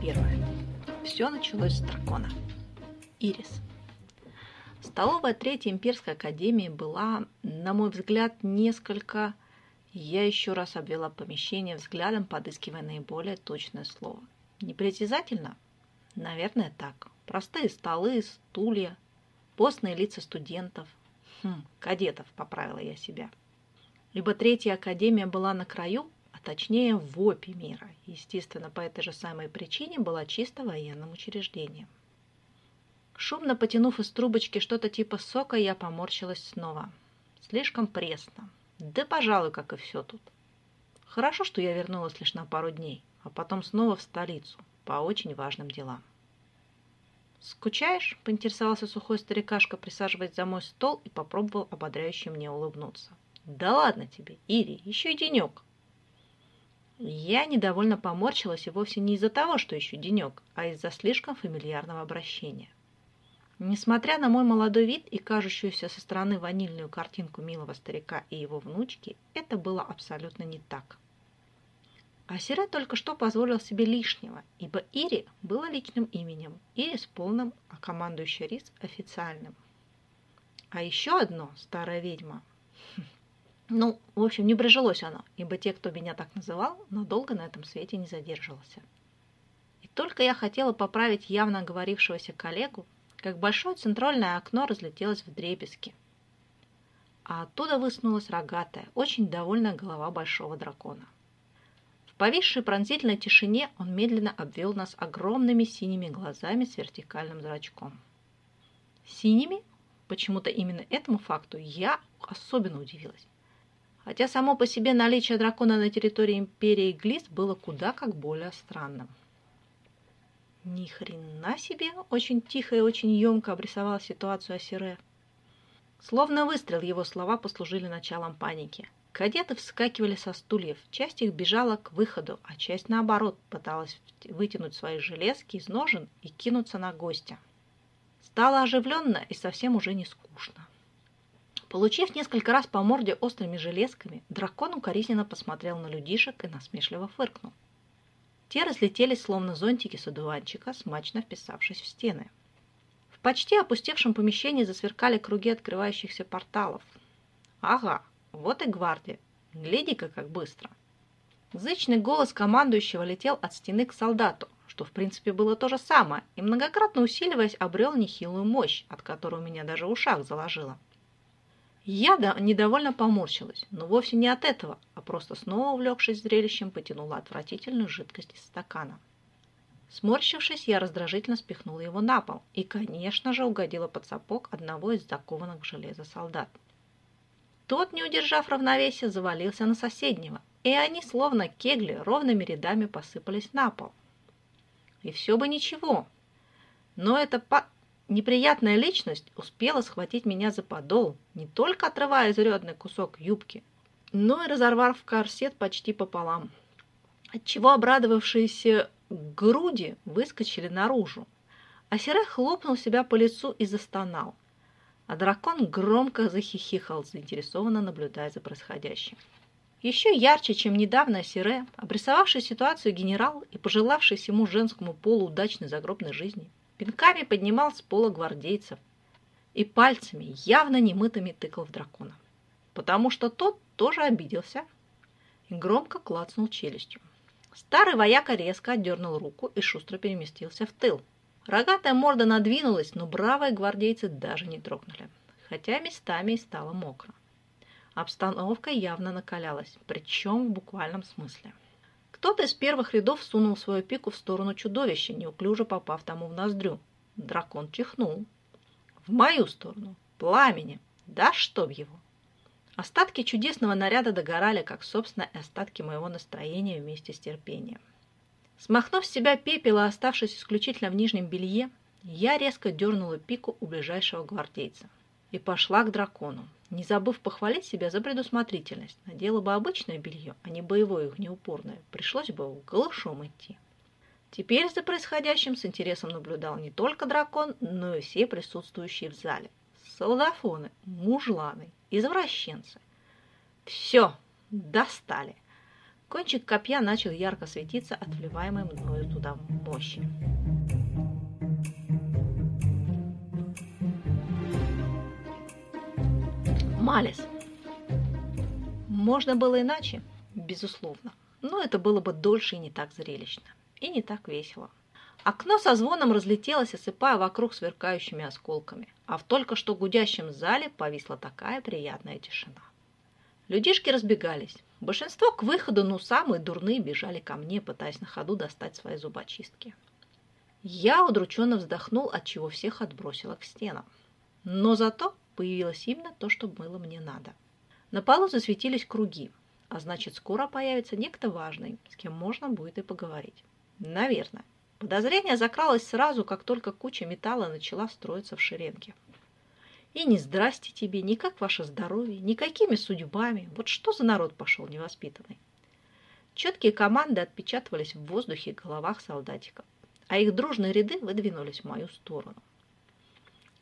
первая. Все началось с дракона. Ирис. Столовая Третьей имперской академии была, на мой взгляд, несколько... Я еще раз обвела помещение взглядом, подыскивая наиболее точное слово. Непритязательно? Наверное, так. Простые столы, стулья, постные лица студентов. Хм, кадетов, поправила я себя. Либо Третья академия была на краю, точнее в опе мира. Естественно, по этой же самой причине была чисто военным учреждением. Шумно потянув из трубочки что-то типа сока, я поморщилась снова. Слишком пресно. Да, пожалуй, как и все тут. Хорошо, что я вернулась лишь на пару дней, а потом снова в столицу по очень важным делам. «Скучаешь?» – поинтересовался сухой старикашка, присаживаясь за мой стол и попробовал ободряюще мне улыбнуться. «Да ладно тебе, Ири, еще и денек!» Я недовольно поморщилась и вовсе не из-за того, что еще денек, а из-за слишком фамильярного обращения. Несмотря на мой молодой вид и кажущуюся со стороны ванильную картинку милого старика и его внучки, это было абсолютно не так. А Сире только что позволил себе лишнего, ибо Ири было личным именем, Ири с полным, а командующий Рис официальным. А еще одно, старая ведьма. Ну, в общем, не прижилось оно, ибо те, кто меня так называл, надолго на этом свете не задерживался. И только я хотела поправить явно говорившегося коллегу, как большое центральное окно разлетелось в дребезги. А оттуда высунулась рогатая, очень довольная голова большого дракона. В повисшей пронзительной тишине он медленно обвел нас огромными синими глазами с вертикальным зрачком. Синими? Почему-то именно этому факту я особенно удивилась. Хотя само по себе наличие дракона на территории империи Глис было куда как более странным. Ни хрена себе! Очень тихо и очень емко обрисовала ситуацию Асире. Словно выстрел его слова послужили началом паники. Кадеты вскакивали со стульев, часть их бежала к выходу, а часть, наоборот, пыталась вытянуть свои железки из ножен и кинуться на гостя. Стало оживленно и совсем уже не скучно. Получив несколько раз по морде острыми железками, дракон укоризненно посмотрел на людишек и насмешливо фыркнул. Те разлетелись, словно зонтики с одуванчика, смачно вписавшись в стены. В почти опустевшем помещении засверкали круги открывающихся порталов. Ага, вот и гвардия. Гляди-ка, как быстро. Зычный голос командующего летел от стены к солдату, что в принципе было то же самое, и многократно усиливаясь, обрел нехилую мощь, от которой у меня даже ушах заложило. Я недовольно поморщилась, но вовсе не от этого, а просто снова увлекшись зрелищем, потянула отвратительную жидкость из стакана. Сморщившись, я раздражительно спихнула его на пол и, конечно же, угодила под сапог одного из закованных в железо солдат. Тот, не удержав равновесия, завалился на соседнего, и они, словно кегли, ровными рядами посыпались на пол. И все бы ничего, но это по неприятная личность успела схватить меня за подол, не только отрывая изрядный кусок юбки, но и разорвав корсет почти пополам, отчего обрадовавшиеся груди выскочили наружу. А Серех хлопнул себя по лицу и застонал, а дракон громко захихикал, заинтересованно наблюдая за происходящим. Еще ярче, чем недавно Сире, обрисовавший ситуацию генерал и пожелавший всему женскому полу удачной загробной жизни – пинками поднимал с пола гвардейцев и пальцами, явно немытыми, тыкал в дракона. Потому что тот тоже обиделся и громко клацнул челюстью. Старый вояка резко отдернул руку и шустро переместился в тыл. Рогатая морда надвинулась, но бравые гвардейцы даже не трогнули, хотя местами и стало мокро. Обстановка явно накалялась, причем в буквальном смысле. Кто-то из первых рядов сунул свою пику в сторону чудовища, неуклюже попав тому в ноздрю. Дракон чихнул. В мою сторону. Пламени. Да чтоб его. Остатки чудесного наряда догорали, как, собственно, и остатки моего настроения вместе с терпением. Смахнув с себя пепел и оставшись исключительно в нижнем белье, я резко дернула пику у ближайшего гвардейца и пошла к дракону, не забыв похвалить себя за предусмотрительность. Надела бы обычное белье, а не боевое огнеупорное. Пришлось бы голышом идти. Теперь за происходящим с интересом наблюдал не только дракон, но и все присутствующие в зале. Солдафоны, мужланы, извращенцы. Все, достали. Кончик копья начал ярко светиться от вливаемой мною туда мощи. Малис. Можно было иначе, безусловно, но это было бы дольше и не так зрелищно, и не так весело. Окно со звоном разлетелось, осыпая вокруг сверкающими осколками, а в только что гудящем зале повисла такая приятная тишина. Людишки разбегались. Большинство к выходу, но самые дурные бежали ко мне, пытаясь на ходу достать свои зубочистки. Я удрученно вздохнул, от чего всех отбросила к стенам. Но зато появилось именно то, что было мне надо. На полу засветились круги, а значит, скоро появится некто важный, с кем можно будет и поговорить. Наверное. Подозрение закралось сразу, как только куча металла начала строиться в шеренге. И не здрасте тебе, ни как ваше здоровье, никакими судьбами. Вот что за народ пошел невоспитанный. Четкие команды отпечатывались в воздухе в головах солдатиков, а их дружные ряды выдвинулись в мою сторону.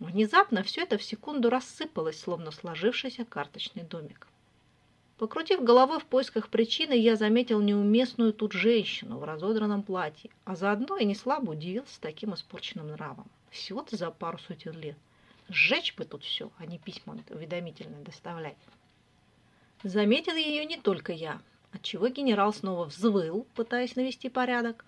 Внезапно все это в секунду рассыпалось, словно сложившийся карточный домик. Покрутив головой в поисках причины, я заметил неуместную тут женщину в разодранном платье, а заодно и не слабо удивился таким испорченным нравом. Всего-то за пару сотен лет. Сжечь бы тут все, а не письма уведомительные доставлять. Заметил ее не только я, отчего генерал снова взвыл, пытаясь навести порядок.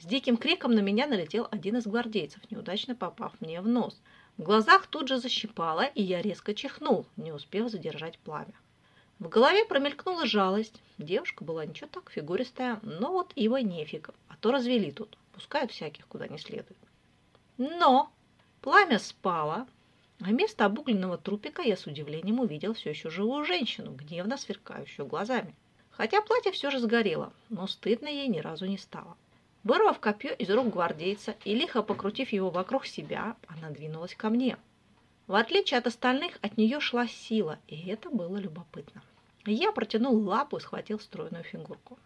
С диким криком на меня налетел один из гвардейцев, неудачно попав мне в нос – в глазах тут же защипало, и я резко чихнул, не успев задержать пламя. В голове промелькнула жалость. Девушка была ничего так фигуристая, но вот его нефиг, а то развели тут, пускают всяких куда не следует. Но пламя спало, а вместо обугленного трупика я с удивлением увидел все еще живую женщину, гневно сверкающую глазами. Хотя платье все же сгорело, но стыдно ей ни разу не стало. Вырвав копье из рук гвардейца и лихо покрутив его вокруг себя, она двинулась ко мне. В отличие от остальных, от нее шла сила, и это было любопытно. Я протянул лапу и схватил стройную фигурку.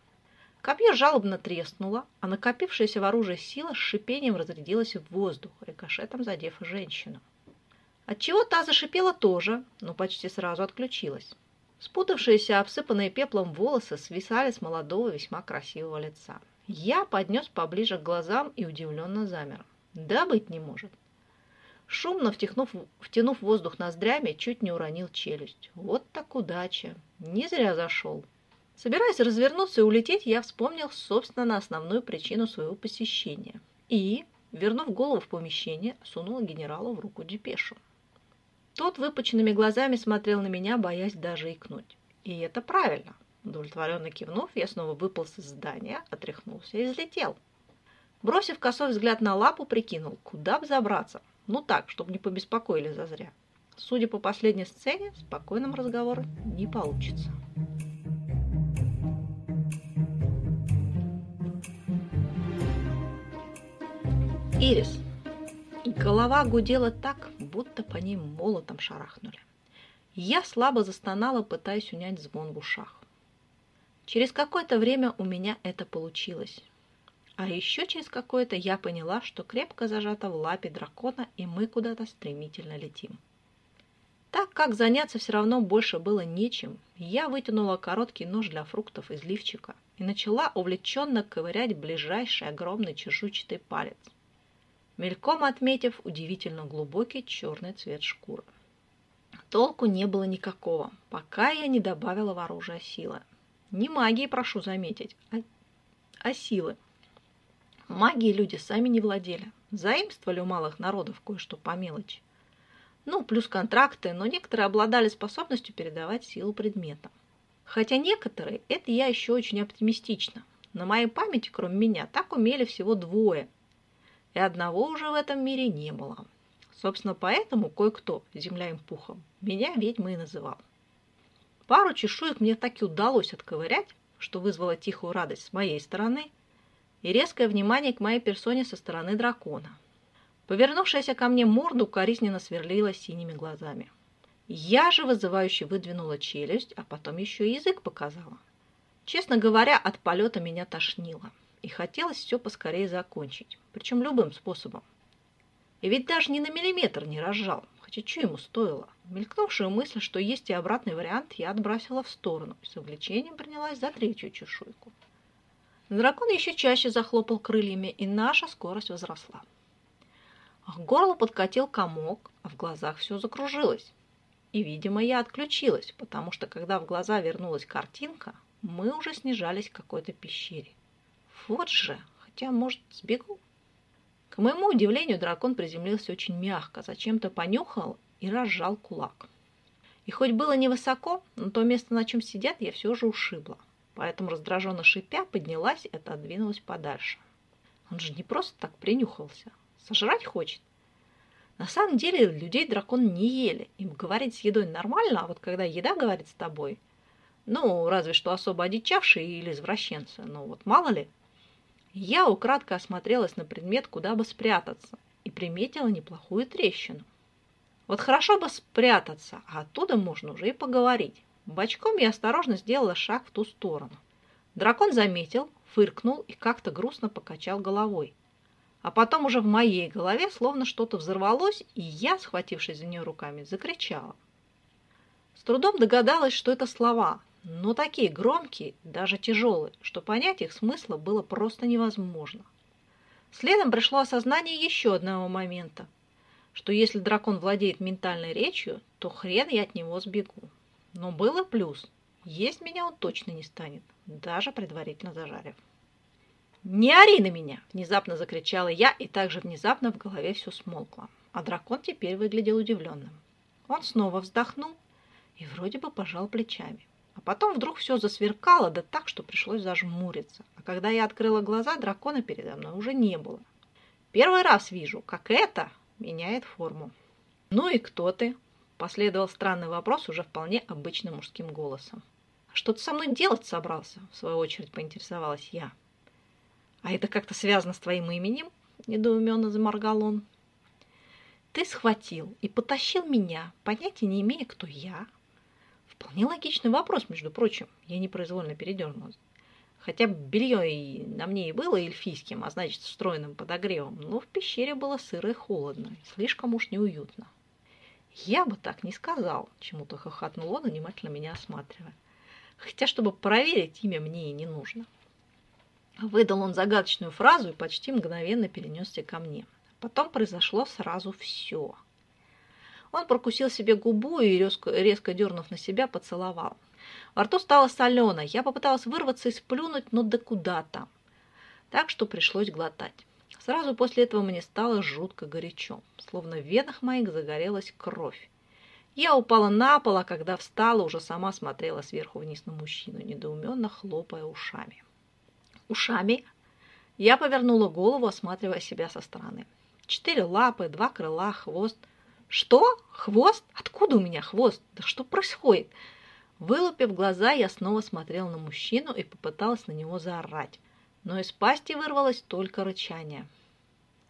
Копье жалобно треснуло, а накопившаяся в оружии сила с шипением разрядилась в воздух, рикошетом задев женщину. Отчего та зашипела тоже, но почти сразу отключилась. Спутавшиеся, обсыпанные пеплом волосы свисали с молодого весьма красивого лица. Я поднес поближе к глазам и удивленно замер. Да быть не может. Шумно втянув, втянув воздух ноздрями, чуть не уронил челюсть. Вот так удача. Не зря зашел. Собираясь развернуться и улететь, я вспомнил, собственно, основную причину своего посещения. И, вернув голову в помещение, сунул генералу в руку депешу. Тот выпученными глазами смотрел на меня, боясь даже икнуть. И это правильно. Удовлетворенно кивнув, я снова выполз из здания, отряхнулся и взлетел. Бросив косой взгляд на лапу, прикинул, куда бы забраться. Ну так, чтобы не побеспокоили зазря. Судя по последней сцене, спокойным разговор не получится. Ирис. Голова гудела так, будто по ней молотом шарахнули. Я слабо застонала, пытаясь унять звон в ушах. Через какое-то время у меня это получилось. А еще через какое-то я поняла, что крепко зажата в лапе дракона, и мы куда-то стремительно летим. Так как заняться все равно больше было нечем, я вытянула короткий нож для фруктов из лифчика и начала увлеченно ковырять ближайший огромный чешуйчатый палец, мельком отметив удивительно глубокий черный цвет шкуры. Толку не было никакого, пока я не добавила в оружие силы. Не магии, прошу заметить, а, а силы. Магии люди сами не владели. Заимствовали у малых народов кое-что по мелочи. Ну, плюс контракты, но некоторые обладали способностью передавать силу предметам. Хотя некоторые, это я еще очень оптимистично. На моей памяти, кроме меня, так умели всего двое. И одного уже в этом мире не было. Собственно, поэтому кое-кто, земля им пухом, меня ведьмой и называл. Пару чешуек мне так и удалось отковырять, что вызвало тихую радость с моей стороны и резкое внимание к моей персоне со стороны дракона. Повернувшаяся ко мне морду коризненно сверлила синими глазами. Я же вызывающе выдвинула челюсть, а потом еще и язык показала. Честно говоря, от полета меня тошнило, и хотелось все поскорее закончить, причем любым способом. И ведь даже ни на миллиметр не разжал, хотя что ему стоило? Мелькнувшую мысль, что есть и обратный вариант, я отбросила в сторону и с увлечением принялась за третью чешуйку. Дракон еще чаще захлопал крыльями, и наша скорость возросла. К горлу подкатил комок, а в глазах все закружилось. И, видимо, я отключилась, потому что, когда в глаза вернулась картинка, мы уже снижались к какой-то пещере. Вот же, хотя, может, сбегу? К моему удивлению, дракон приземлился очень мягко, зачем-то понюхал и разжал кулак. И хоть было невысоко, но то место, на чем сидят, я все же ушибла. Поэтому, раздраженно шипя, поднялась и отодвинулась подальше. Он же не просто так принюхался. Сожрать хочет. На самом деле людей дракон не ели. Им говорить с едой нормально, а вот когда еда говорит с тобой, ну, разве что особо одичавшие или извращенцы, ну вот мало ли. Я украдко осмотрелась на предмет, куда бы спрятаться, и приметила неплохую трещину. Вот хорошо бы спрятаться, а оттуда можно уже и поговорить. Бочком я осторожно сделала шаг в ту сторону. Дракон заметил, фыркнул и как-то грустно покачал головой. А потом уже в моей голове словно что-то взорвалось, и я, схватившись за нее руками, закричала. С трудом догадалась, что это слова, но такие громкие, даже тяжелые, что понять их смысла было просто невозможно. Следом пришло осознание еще одного момента, что если дракон владеет ментальной речью, то хрен я от него сбегу. Но был и плюс. Есть меня он точно не станет, даже предварительно зажарив. «Не ори на меня!» – внезапно закричала я, и также внезапно в голове все смолкло. А дракон теперь выглядел удивленным. Он снова вздохнул и вроде бы пожал плечами. А потом вдруг все засверкало, да так, что пришлось зажмуриться. А когда я открыла глаза, дракона передо мной уже не было. Первый раз вижу, как это меняет форму. «Ну и кто ты?» – последовал странный вопрос уже вполне обычным мужским голосом. «А что ты со мной делать собрался?» – в свою очередь поинтересовалась я. «А это как-то связано с твоим именем?» – недоуменно заморгал он. «Ты схватил и потащил меня, понятия не имея, кто я, Вполне логичный вопрос, между прочим. Я непроизвольно передернулась. Хотя белье и на мне и было эльфийским, а значит встроенным подогревом, но в пещере было сыро и холодно, слишком уж неуютно. Я бы так не сказал, чему-то хохотнул он, внимательно меня осматривая. Хотя, чтобы проверить, имя мне и не нужно. Выдал он загадочную фразу и почти мгновенно перенесся ко мне. Потом произошло сразу все. Он прокусил себе губу и, резко, резко дернув на себя, поцеловал. Во рту стало солено. Я попыталась вырваться и сплюнуть, но да куда там. Так что пришлось глотать. Сразу после этого мне стало жутко горячо, словно в венах моих загорелась кровь. Я упала на пол, а когда встала, уже сама смотрела сверху вниз на мужчину, недоуменно хлопая ушами. Ушами? Я повернула голову, осматривая себя со стороны. Четыре лапы, два крыла, хвост – «Что? Хвост? Откуда у меня хвост? Да что происходит?» Вылупив глаза, я снова смотрел на мужчину и попыталась на него заорать. Но из пасти вырвалось только рычание.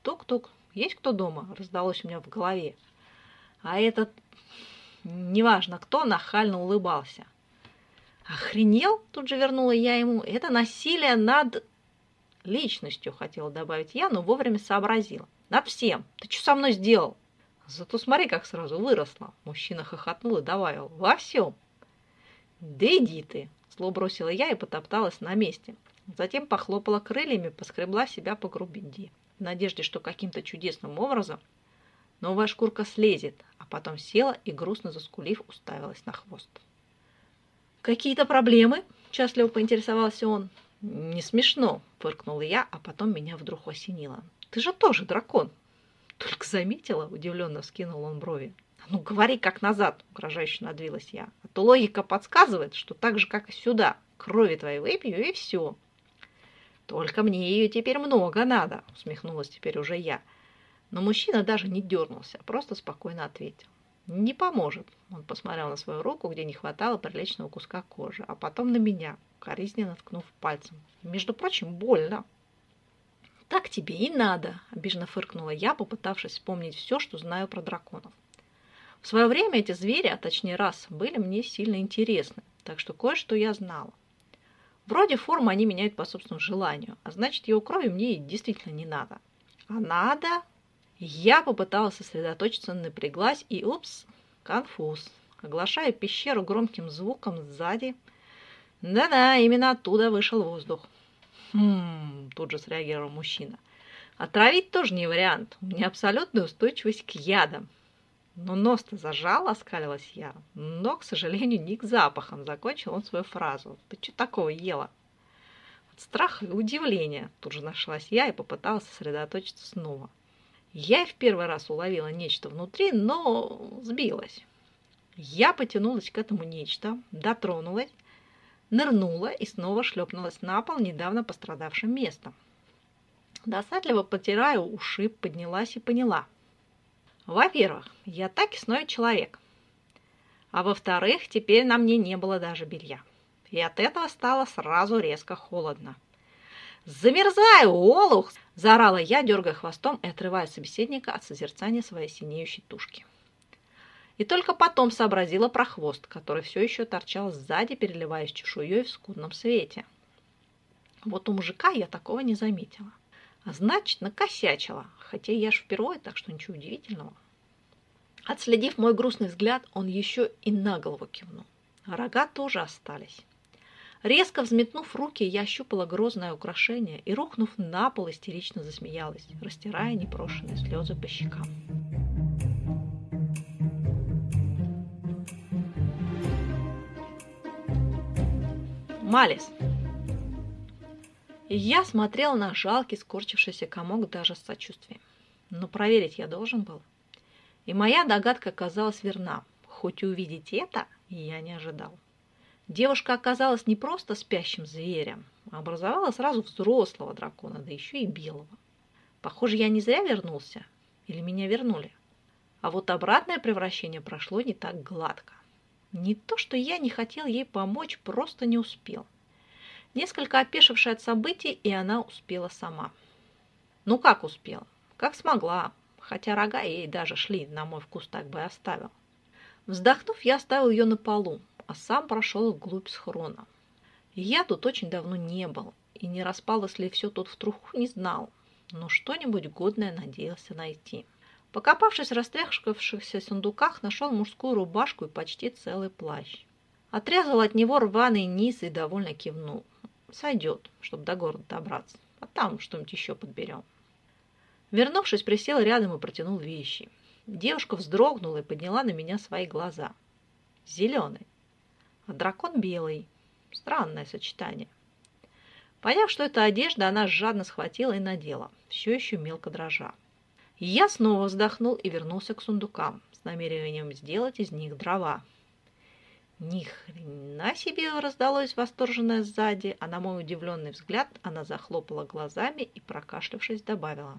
«Тук-тук, есть кто дома?» – раздалось у меня в голове. А этот, неважно кто, нахально улыбался. «Охренел?» – тут же вернула я ему. «Это насилие над...» «Личностью», – хотела добавить я, но вовремя сообразила. «Над всем. Ты что со мной сделал?» Зато смотри, как сразу выросла. Мужчина хохотнул и добавил. Во всем. Да иди ты, зло бросила я и потопталась на месте. Затем похлопала крыльями, поскребла себя по грубинде, в надежде, что каким-то чудесным образом новая шкурка слезет, а потом села и, грустно заскулив, уставилась на хвост. «Какие-то проблемы?» – счастливо поинтересовался он. «Не смешно», – фыркнула я, а потом меня вдруг осенило. «Ты же тоже дракон, только заметила, удивленно вскинул он брови. Ну, говори как назад, угрожающе надвилась я. А то логика подсказывает, что так же, как и сюда, крови твоей выпью и все. Только мне ее теперь много надо, усмехнулась теперь уже я. Но мужчина даже не дернулся, а просто спокойно ответил. Не поможет. Он посмотрел на свою руку, где не хватало приличного куска кожи, а потом на меня, коризненно ткнув пальцем. Между прочим, больно. «Так тебе и надо», – обиженно фыркнула я, попытавшись вспомнить все, что знаю про драконов. В свое время эти звери, а точнее расы, были мне сильно интересны, так что кое-что я знала. Вроде формы они меняют по собственному желанию, а значит, его крови мне действительно не надо. А надо... Я попыталась сосредоточиться, напряглась и, упс, конфуз. Оглашая пещеру громким звуком сзади. Да-да, именно оттуда вышел воздух. Хм, тут же среагировал мужчина. Отравить тоже не вариант. У меня абсолютная устойчивость к ядам. Но нос-то зажал, оскалилась я. Но, к сожалению, не к запахам. Закончил он свою фразу. Ты что такого ела? От страха и удивления тут же нашлась я и попыталась сосредоточиться снова. Я в первый раз уловила нечто внутри, но сбилась. Я потянулась к этому нечто, дотронулась, нырнула и снова шлепнулась на пол недавно пострадавшим местом. Досадливо потирая ушиб, поднялась и поняла. Во-первых, я так и снова человек. А во-вторых, теперь на мне не было даже белья. И от этого стало сразу резко холодно. «Замерзаю, олух!» – заорала я, дергая хвостом и отрывая собеседника от созерцания своей синеющей тушки. И только потом сообразила про хвост, который все еще торчал сзади, переливаясь чешуей в скудном свете. Вот у мужика я такого не заметила. А значит, накосячила, хотя я ж впервые, так что ничего удивительного. Отследив мой грустный взгляд, он еще и на голову кивнул. Рога тоже остались. Резко взметнув руки, я ощупала грозное украшение и, рухнув на пол, истерично засмеялась, растирая непрошенные слезы по щекам. Малис. Я смотрел на жалкий, скорчившийся комок даже с сочувствием. Но проверить я должен был. И моя догадка оказалась верна. Хоть увидеть это я не ожидал. Девушка оказалась не просто спящим зверем, а образовала сразу взрослого дракона, да еще и белого. Похоже, я не зря вернулся, или меня вернули. А вот обратное превращение прошло не так гладко. Не то, что я не хотел ей помочь, просто не успел. Несколько опешившая от событий, и она успела сама. Ну как успела? Как смогла, хотя рога ей даже шли, на мой вкус так бы и оставил. Вздохнув, я оставил ее на полу, а сам прошел вглубь схрона. Я тут очень давно не был, и не распалось ли все тут в труху, не знал, но что-нибудь годное надеялся найти. Покопавшись в растряхшихся сундуках, нашел мужскую рубашку и почти целый плащ. Отрезал от него рваный низ и довольно кивнул. Сойдет, чтобы до города добраться, а там что-нибудь еще подберем. Вернувшись, присел рядом и протянул вещи. Девушка вздрогнула и подняла на меня свои глаза. Зеленый а дракон белый. Странное сочетание. Поняв, что это одежда, она жадно схватила и надела, все еще мелко дрожа. Я снова вздохнул и вернулся к сундукам с намерением сделать из них дрова. Ни хрена себе раздалось восторженное сзади, а на мой удивленный взгляд она захлопала глазами и, прокашлявшись, добавила.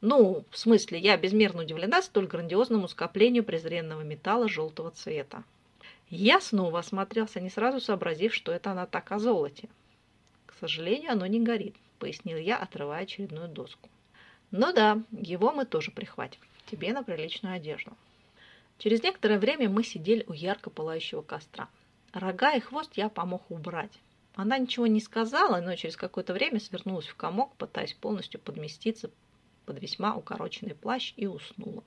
Ну, в смысле, я безмерно удивлена столь грандиозному скоплению презренного металла желтого цвета. Я снова осмотрелся, не сразу сообразив, что это она так о золоте. К сожалению, оно не горит, пояснил я, отрывая очередную доску. Ну да, его мы тоже прихватим. Тебе на приличную одежду. Через некоторое время мы сидели у ярко пылающего костра. Рога и хвост я помог убрать. Она ничего не сказала, но через какое-то время свернулась в комок, пытаясь полностью подместиться под весьма укороченный плащ и уснула.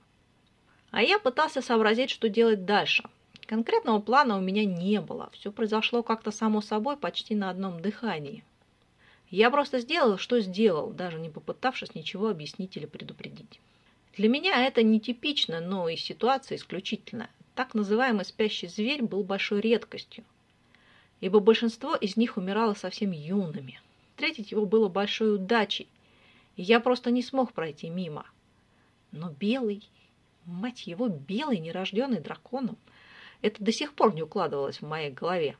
А я пытался сообразить, что делать дальше, Конкретного плана у меня не было. Все произошло как-то само собой, почти на одном дыхании. Я просто сделал, что сделал, даже не попытавшись ничего объяснить или предупредить. Для меня это нетипично, но и ситуация исключительная. Так называемый спящий зверь был большой редкостью, ибо большинство из них умирало совсем юными. Встретить его было большой удачей, и я просто не смог пройти мимо. Но белый, мать его, белый, нерожденный драконом – это до сих пор не укладывалось в моей голове,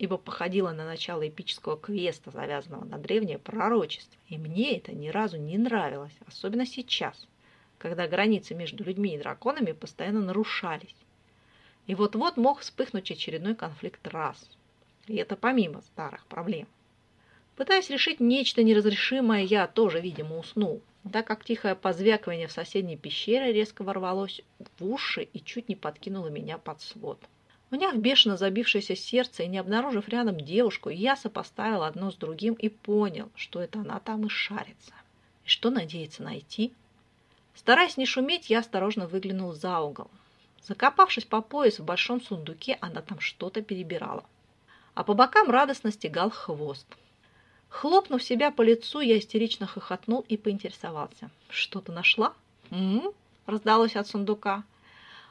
ибо походило на начало эпического квеста, завязанного на древнее пророчество. И мне это ни разу не нравилось, особенно сейчас, когда границы между людьми и драконами постоянно нарушались. И вот-вот мог вспыхнуть очередной конфликт раз. И это помимо старых проблем. Пытаясь решить нечто неразрешимое, я тоже, видимо, уснул, так как тихое позвякивание в соседней пещере резко ворвалось в уши и чуть не подкинуло меня под свод. Уняв бешено забившееся сердце и не обнаружив рядом девушку, я сопоставил одно с другим и понял, что это она там и шарится. И что надеется найти? Стараясь не шуметь, я осторожно выглянул за угол. Закопавшись по пояс в большом сундуке, она там что-то перебирала. А по бокам радостно стегал хвост. Хлопнув себя по лицу, я истерично хохотнул и поинтересовался. «Что-то нашла?» «М-м-м», раздалось от сундука.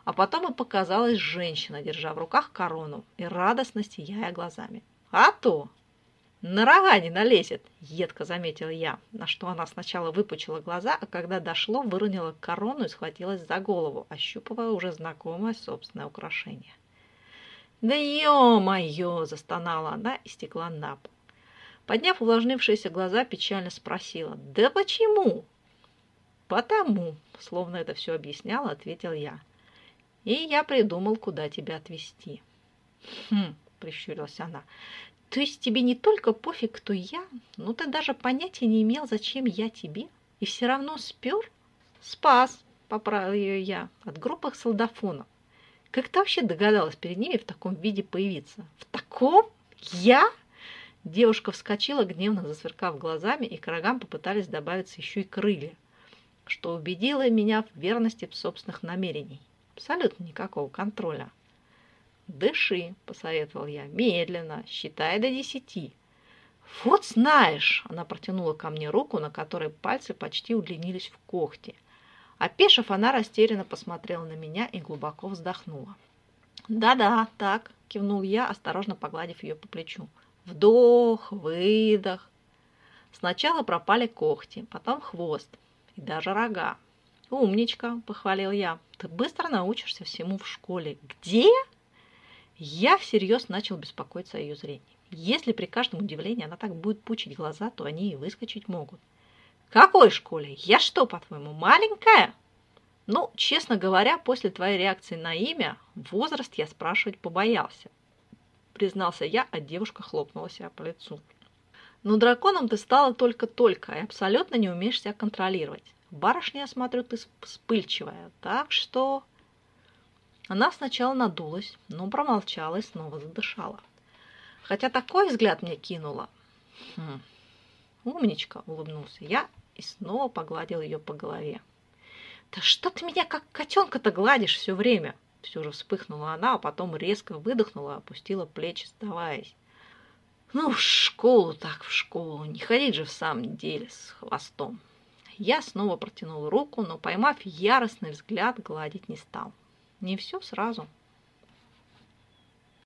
А потом и показалась женщина, держа в руках корону и радостно сияя глазами. «А то! На рога не налезет!» – едко заметила я, на что она сначала выпучила глаза, а когда дошло, выронила корону и схватилась за голову, ощупывая уже знакомое собственное украшение. «Да ё-моё!» – застонала она и стекла на пол. Подняв увлажнившиеся глаза, печально спросила. «Да почему?» «Потому», словно это все объясняло, ответил я. «И я придумал, куда тебя отвезти». «Хм», — прищурилась она, «то есть тебе не только пофиг, кто я, но ты даже понятия не имел, зачем я тебе, и все равно спер?» «Спас», — поправил ее я, — «от группах солдафонов. Как ты вообще догадалась перед ними в таком виде появиться?» «В таком? Я?» Девушка вскочила, гневно засверкав глазами, и к рогам попытались добавиться еще и крылья, что убедило меня в верности собственных намерений. Абсолютно никакого контроля. «Дыши», — посоветовал я, — «медленно, считай до десяти». «Вот знаешь!» — она протянула ко мне руку, на которой пальцы почти удлинились в когти. Опешив, она растерянно посмотрела на меня и глубоко вздохнула. «Да-да, так», — кивнул я, осторожно погладив ее по плечу. Вдох, выдох. Сначала пропали когти, потом хвост и даже рога. «Умничка!» – похвалил я. «Ты быстро научишься всему в школе». «Где?» Я всерьез начал беспокоиться о ее зрении. Если при каждом удивлении она так будет пучить глаза, то они и выскочить могут. «Какой школе? Я что, по-твоему, маленькая?» Ну, честно говоря, после твоей реакции на имя, возраст я спрашивать побоялся признался я, а девушка хлопнула себя по лицу. Но драконом ты стала только-только и абсолютно не умеешь себя контролировать. Барышня, я смотрю, ты вспыльчивая, так что... Она сначала надулась, но промолчала и снова задышала. Хотя такой взгляд мне кинула. Хм. Умничка, улыбнулся я и снова погладил ее по голове. Да что ты меня как котенка-то гладишь все время? Все же вспыхнула она, а потом резко выдохнула, опустила плечи, сдаваясь. Ну, в школу так в школу, не ходить же в самом деле с хвостом. Я снова протянул руку, но, поймав яростный взгляд, гладить не стал. Не все сразу.